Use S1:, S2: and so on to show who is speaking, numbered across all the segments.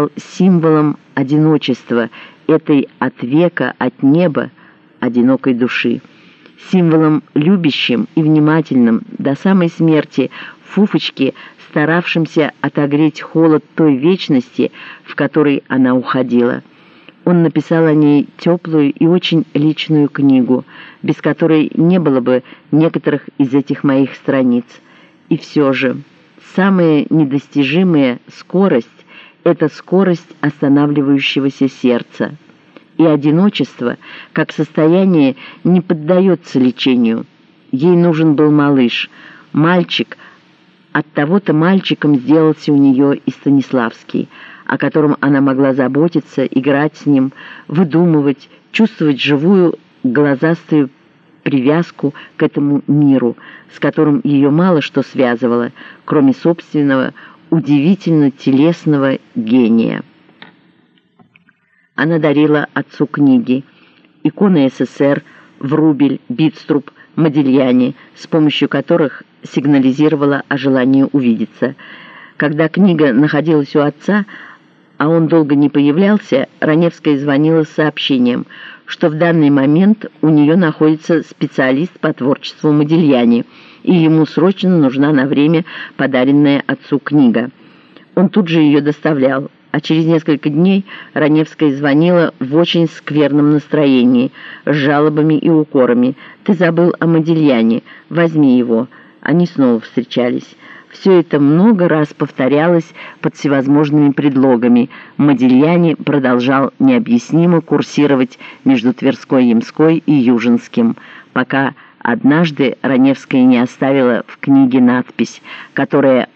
S1: стал символом одиночества этой от века, от неба одинокой души, символом любящим и внимательным до самой смерти Фуфочки, старавшимся отогреть холод той вечности, в которой она уходила. Он написал о ней теплую и очень личную книгу, без которой не было бы некоторых из этих моих страниц. И все же, самая недостижимая скорость — это скорость останавливающегося сердца. И одиночество, как состояние, не поддается лечению. Ей нужен был малыш, мальчик — от того-то мальчиком сделался у нее и Станиславский, о котором она могла заботиться, играть с ним, выдумывать, чувствовать живую глазастую привязку к этому миру, с которым ее мало что связывало, кроме собственного удивительно телесного гения. Она дарила отцу книги, иконы СССР, Врубель, Битструб, Модильяне, с помощью которых сигнализировала о желании увидеться. Когда книга находилась у отца, а он долго не появлялся, Раневская звонила с сообщением, что в данный момент у нее находится специалист по творчеству Модильяне, и ему срочно нужна на время подаренная отцу книга. Он тут же ее доставлял, а через несколько дней Раневская звонила в очень скверном настроении, с жалобами и укорами. «Ты забыл о Модильяне, возьми его». Они снова встречались. Все это много раз повторялось под всевозможными предлогами. Модильяне продолжал необъяснимо курсировать между Тверской, Ямской и Южинским, пока однажды Раневская не оставила в книге надпись, которая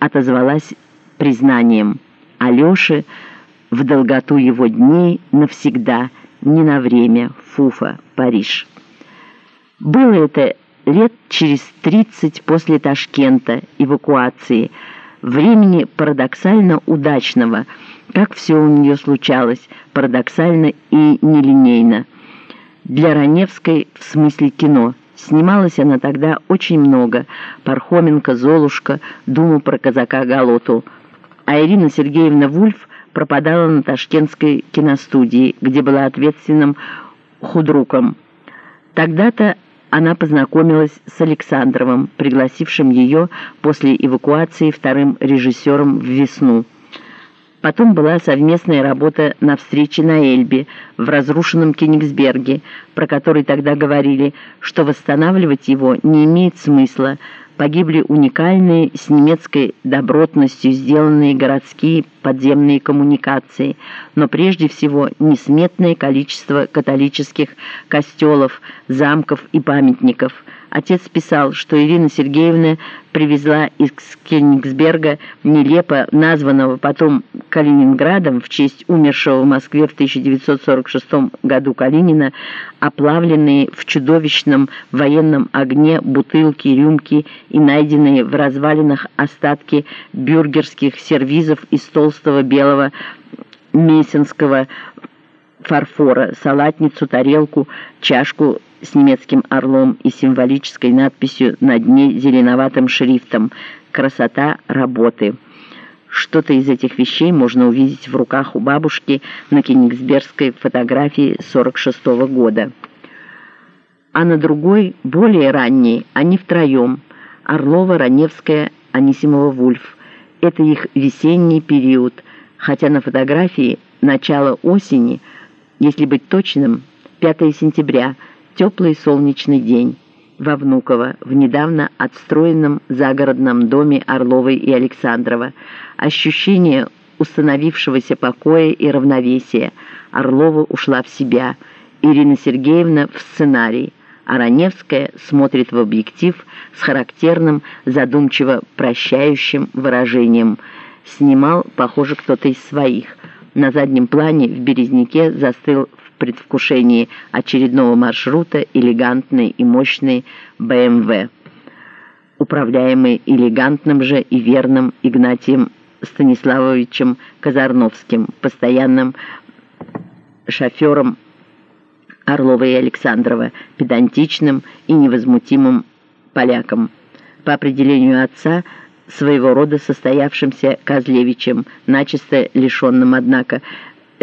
S1: отозвалась признанием Алёши в долготу его дней навсегда, не на время, Фуфа, Париж. Было это лет через 30 после Ташкента, эвакуации, времени парадоксально удачного, как все у нее случалось, парадоксально и нелинейно. Для Раневской в смысле кино. Снималась она тогда очень много. Пархоменко, Золушка, Думу про казака Галоту. А Ирина Сергеевна Вульф пропадала на ташкентской киностудии, где была ответственным худруком. Тогда-то она познакомилась с Александровым, пригласившим ее после эвакуации вторым режиссером в «Весну». Потом была совместная работа на встрече на Эльбе, в разрушенном Кенигсберге, про который тогда говорили, что восстанавливать его не имеет смысла, погибли уникальные с немецкой добротностью сделанные городские подземные коммуникации, но прежде всего несметное количество католических костелов, замков и памятников – Отец писал, что Ирина Сергеевна привезла из Кенигсберга, нелепо названного потом Калининградом в честь умершего в Москве в 1946 году Калинина, оплавленные в чудовищном военном огне бутылки, рюмки и найденные в развалинах остатки бюргерских сервизов из толстого белого мессинского фарфора, салатницу, тарелку, чашку с немецким орлом и символической надписью на дне зеленоватым шрифтом «Красота работы». Что-то из этих вещей можно увидеть в руках у бабушки на кенигсбергской фотографии 46 -го года. А на другой, более ранней, они втроем – Орлова, Раневская, Анисимова, Вульф. Это их весенний период, хотя на фотографии начало осени, если быть точным, 5 сентября – теплый солнечный день во Внуково, в недавно отстроенном загородном доме Орловой и Александрова. Ощущение установившегося покоя и равновесия. Орлова ушла в себя, Ирина Сергеевна в сценарий, а смотрит в объектив с характерным, задумчиво прощающим выражением. Снимал, похоже, кто-то из своих. На заднем плане в Березняке застыл предвкушении очередного маршрута элегантный и мощный БМВ, управляемый элегантным же и верным Игнатием Станиславовичем Казарновским, постоянным шофером Орлова и Александрова, педантичным и невозмутимым поляком. По определению отца, своего рода состоявшимся Козлевичем, начисто лишенным, однако,